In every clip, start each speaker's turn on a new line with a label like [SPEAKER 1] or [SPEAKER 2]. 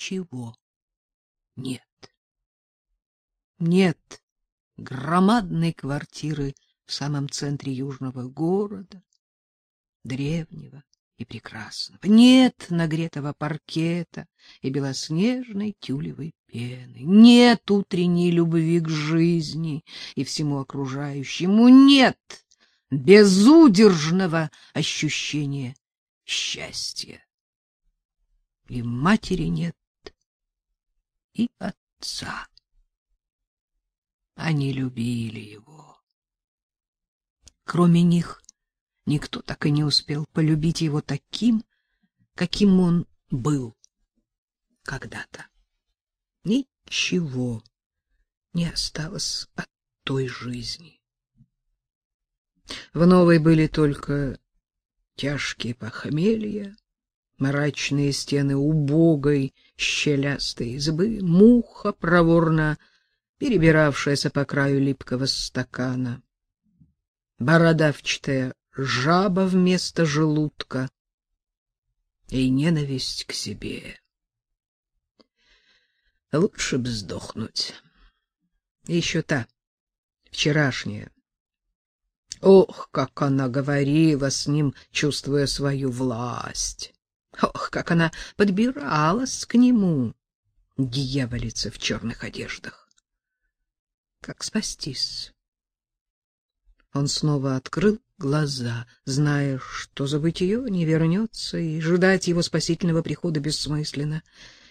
[SPEAKER 1] ничего нет. Нет громадной квартиры в самом центре южного города, древнего и прекрасного. Нет нагретого паркета и белоснежной тюлевой пены. Нет утренней любви к жизни и всему окружающему. Нет безудержного ощущения счастья. И матери нет, и отца. Они любили его. Кроме них никто так и не успел полюбить его таким, каким он был когда-то. Ничего не осталось от той жизни. В новой были только тяжкие похмелья, мрачные стены убогой щелястой избы, муха проворно перебиравшаяся по краю липкого стакана, бородавчатая жаба вместо желудка и ненависть к себе. Лучше б сдохнуть. Еще та, вчерашняя. Ох, как она говорила с ним, чувствуя свою власть. Ох, как она подбиралась к нему, дьяволица в черных одеждах. Как спастись? Он снова открыл глаза, зная, что забытье не вернется, и ждать его спасительного прихода бессмысленно.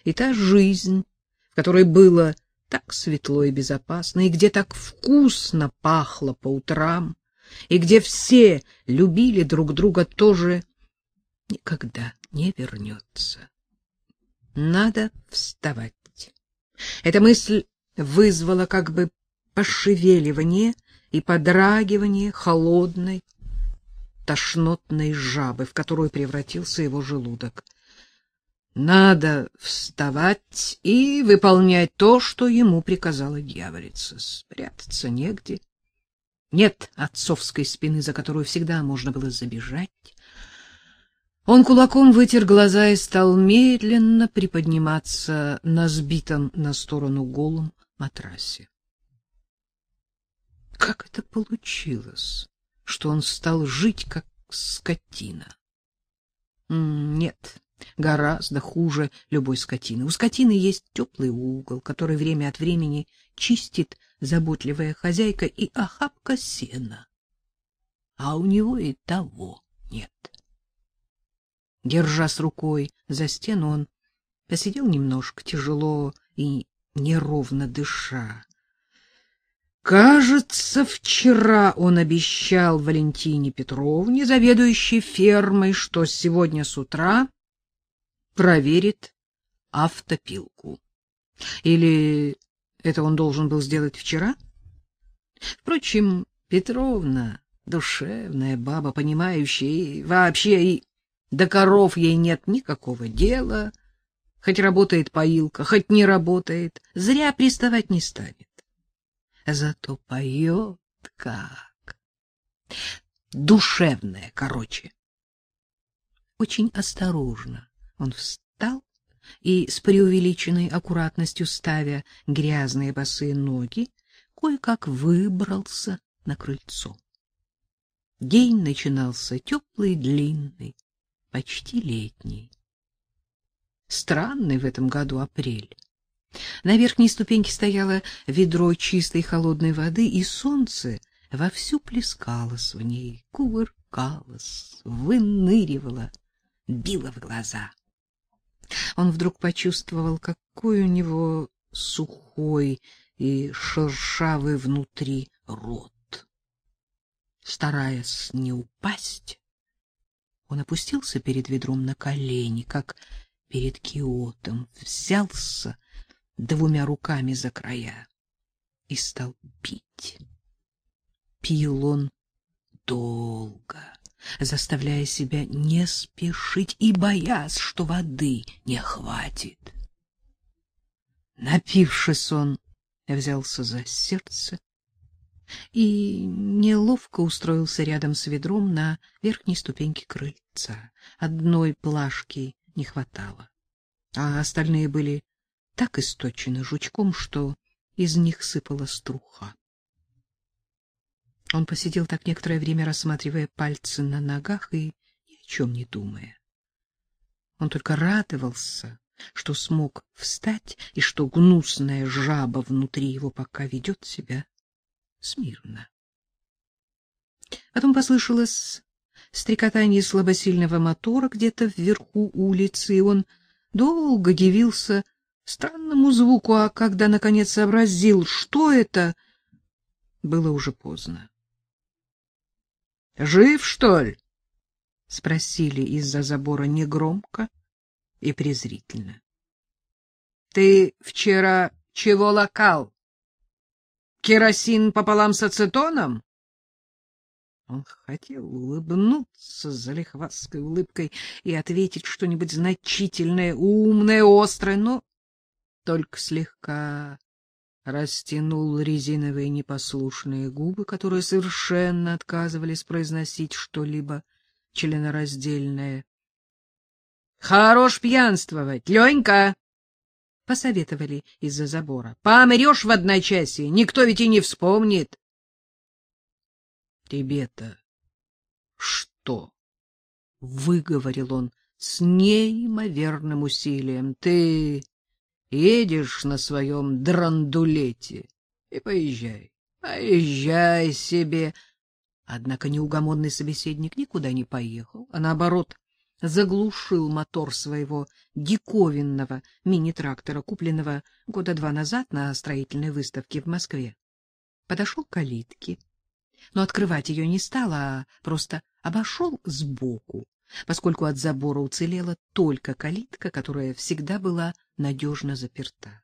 [SPEAKER 1] И та жизнь, в которой было так светло и безопасно, и где так вкусно пахло по утрам, и где все любили друг друга, тоже никогда не вернется. Надо вставать. Эта мысль вызвала как бы пошевеливание и подрагивание холодной, тошнотной жабы, в которую превратился его желудок. Надо вставать и выполнять то, что ему приказала дьяволица. Спрятаться негде. Нет отцовской спины, за которую всегда можно было забежать. Он кулаком вытер глаза и стал медленно приподниматься на сбитом на сторону голом матрасе. Как это получилось, что он стал жить как скотина? Нет, гораздо хуже любой скотины. У скотины есть теплый угол, который время от времени чистит заботливая хозяйка и охапка сена. А у него и того нет. Держась рукой за стену, он посидел немножко, тяжело и неровно дыша. Кажется, вчера он обещал Валентине Петровне, заведующей фермой, что сегодня с утра проверит автопилку. Или это он должен был сделать вчера? Впрочем, Петровна душевная баба, понимающая и вообще и до коров ей нет никакого дела, хоть работает поилка, хоть не работает, зря приставать не станет. Зато поет как. Душевная, короче. Очень осторожно он встал и с преувеличенной аккуратностью ставя грязные босые ноги, кое-как выбрался на крыльцо. День начинался теплый, длинный, почти летний. Странный в этом году апрель. На верхней ступеньке стояло ведро чистой холодной воды, и солнце вовсю плескалось в ней, кувыркалось, выныривало, било в глаза. Он вдруг почувствовал, какой у него сухой и шершавый внутри рот. Стараясь не упасть, он опустился перед ведром на колени, как перед киотом, взялся двумя руками за края и стал пить. Пил он долго, заставляя себя не спешить и боясь, что воды не хватит. Напившись, он взялся за сердце и неловко устроился рядом с ведром на верхней ступеньке крыльца. Одной плашки не хватало. а остальные были так источены жучком, что из них сыпала струха. Он посидел так некоторое время, рассматривая пальцы на ногах и ни о чем не думая. Он только радовался, что смог встать и что гнусная жаба внутри его пока ведет себя смирно. Потом послышалось стрекотание слабосильного мотора где-то вверху улицы, и он долго дивился странному звуку, а когда наконец сообразил, что это, было уже поздно. Жив, что ли? спросили из-за забора негромко и презрительно. Ты вчера чего локал? Керосин пополам с ацетоном? Он хотел улыбнуться залихвастской улыбкой и ответить что-нибудь значительное, умное, острое, но только слегка растянул резиновые непослушные губы, которые совершенно отказывались произносить что-либо членораздельное. — Хорош пьянствовать, Ленька! — посоветовали из-за забора. — Помрешь в одночасье, никто ведь и не вспомнит. — Тебе-то что? — выговорил он с неимоверным усилием. — Ты едешь на своем драндулете и поезжай, поезжай себе. Однако неугомонный собеседник никуда не поехал, а наоборот заглушил мотор своего диковинного мини-трактора, купленного года два назад на строительной выставке в Москве. Подошел к калитке, но открывать ее не стал, а просто обошел сбоку, поскольку от забора уцелела только калитка, которая всегда была надежно заперта.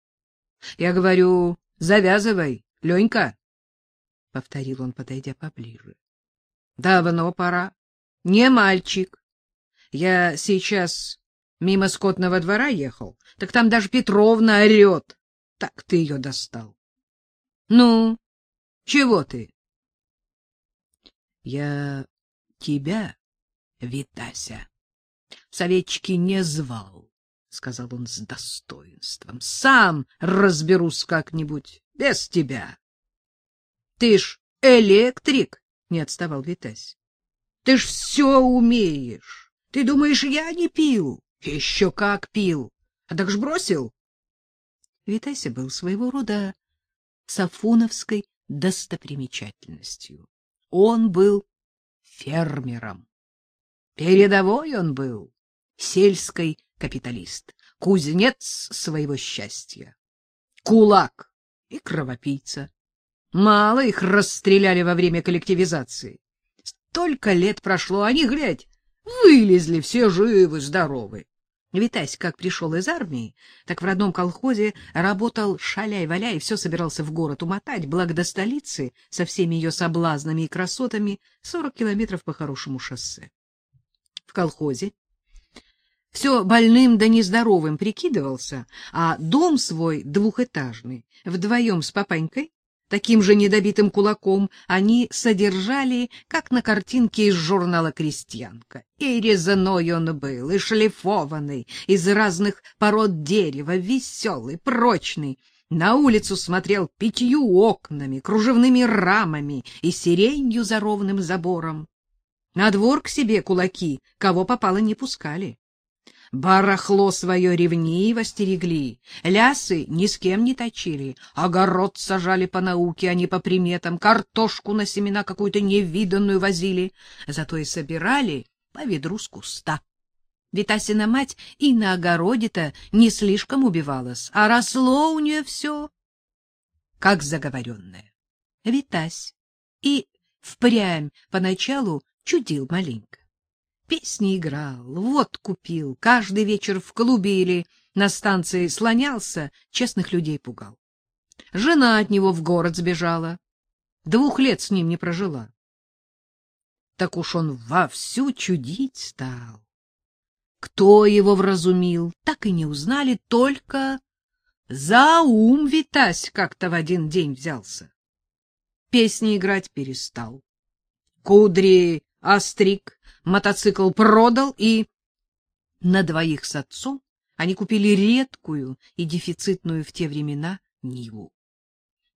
[SPEAKER 1] — Я говорю, завязывай, Ленька, — повторил он, подойдя поближе. — Давно пора. Не мальчик. Я сейчас мимо скотного двора ехал, так там даже Петровна орет. Так ты ее достал. — Ну, чего ты? — Я тебя, Витася, советчики не звал. — сказал он с достоинством. — Сам разберусь как-нибудь, без тебя. — Ты ж электрик, — не отставал Витась. — Ты ж все умеешь. Ты думаешь, я не пил? Еще как пил. А так ж бросил? Витася был своего рода сафоновской достопримечательностью. Он был фермером. Передовой он был, сельской капиталист, кузнец своего счастья, кулак и кровопийца. Мало их расстреляли во время коллективизации. Столько лет прошло, они, глядь, вылезли все живы, здоровы. Витась, как пришел из армии, так в родном колхозе работал шаляй-валяй, все собирался в город умотать, благо до столицы со всеми ее соблазнами и красотами сорок километров по хорошему шоссе. В колхозе все больным да нездоровым прикидывался, а дом свой двухэтажный, вдвоем с папанькой, таким же недобитым кулаком, они содержали, как на картинке из журнала «Крестьянка». И резаной он был, и шлифованный, из разных пород дерева, веселый, прочный, на улицу смотрел пятью окнами, кружевными рамами и сиренью за ровным забором. На двор к себе кулаки, кого попало, не пускали. Барахло свое ревниво стерегли, лясы ни с кем не точили, огород сажали по науке, а не по приметам, картошку на семена какую-то невиданную возили, зато и собирали по ведру с куста. Витасина мать и на огороде-то не слишком убивалась, а росло у нее все, как заговоренное. Витась и впрямь поначалу чудил маленько песни играл, водку пил, каждый вечер в клубе или на станции слонялся, честных людей пугал. Жена от него в город сбежала, двух лет с ним не прожила. Так уж он вовсю чудить стал. Кто его вразумил, так и не узнали, только за ум Витась как-то в один день взялся. Песни играть перестал. Кудри остриг, мотоцикл продал и на двоих с отцом они купили редкую и дефицитную в те времена Ниву.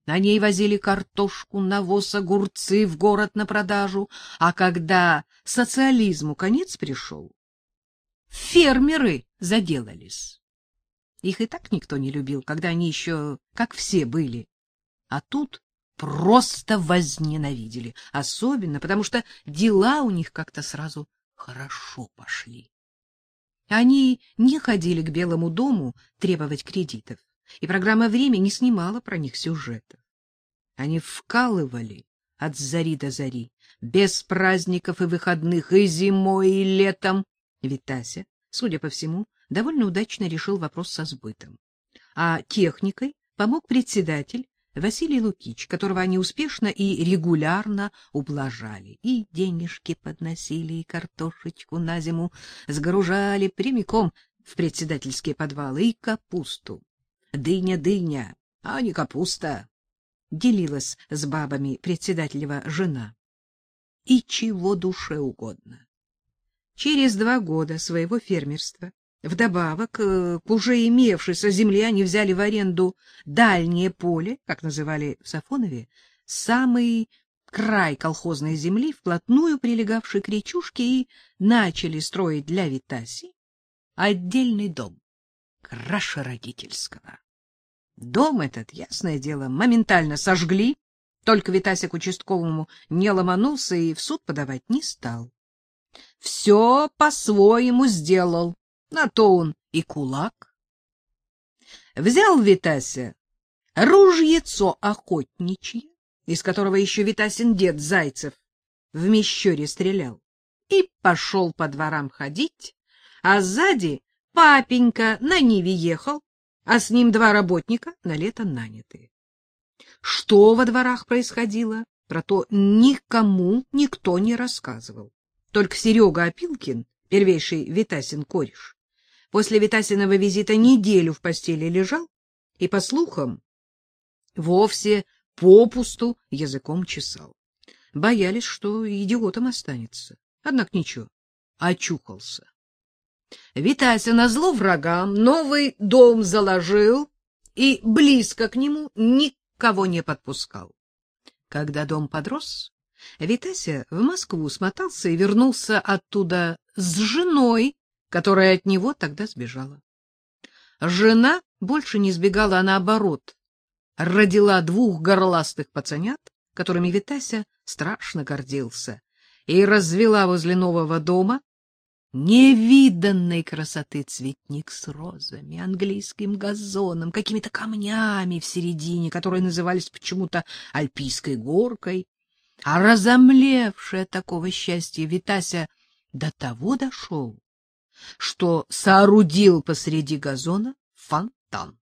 [SPEAKER 1] На ней возили картошку, навоз, огурцы в город на продажу, а когда социализму конец пришел, фермеры заделались. Их и так никто не любил, когда они еще как все были. А тут просто возненавидели, особенно потому что дела у них как-то сразу хорошо пошли. Они не ходили к Белому дому требовать кредитов, и программа «Время» не снимала про них сюжетов. Они вкалывали от зари до зари, без праздников и выходных, и зимой, и летом. Витася, судя по всему, довольно удачно решил вопрос со сбытом. А техникой помог председатель Василий Лукич, которого они успешно и регулярно ублажали. И денежки подносили, и картошечку на зиму сгружали прямиком в председательские подвалы, и капусту. Дыня, дыня, а не капуста, делилась с бабами председателева жена. И чего душе угодно. Через два года своего фермерства Вдобавок э, к уже имевшейся земле они взяли в аренду дальнее поле, как называли в Сафонове, самый край колхозной земли, вплотную прилегавший к речушке, и начали строить для Витаси отдельный дом, краше родительского. Дом этот, ясное дело, моментально сожгли, только Витася к участковому не ломанулся и в суд подавать не стал. Все по-своему сделал, на то он и кулак. Взял Витася ружьецо охотничье, из которого еще Витасин дед Зайцев в Мещере стрелял, и пошел по дворам ходить, а сзади папенька на Ниве ехал, а с ним два работника на лето нанятые. Что во дворах происходило, про то никому никто не рассказывал. Только Серега Опилкин, первейший Витасин кореш, после Витасиного визита неделю в постели лежал и, по слухам, вовсе попусту языком чесал. Боялись, что идиотом останется. Однако ничего, очухался. Витася назло врагам новый дом заложил и близко к нему никого не подпускал. Когда дом подрос, Витася в Москву смотался и вернулся оттуда с женой которая от него тогда сбежала. Жена больше не сбегала, а наоборот, родила двух горластых пацанят, которыми Витася страшно гордился, и развела возле нового дома невиданной красоты цветник с розами, английским газоном, какими-то камнями в середине, которые назывались почему-то альпийской горкой. А разомлевшая такого счастья Витася до того дошел, что соорудил посреди газона фонтан.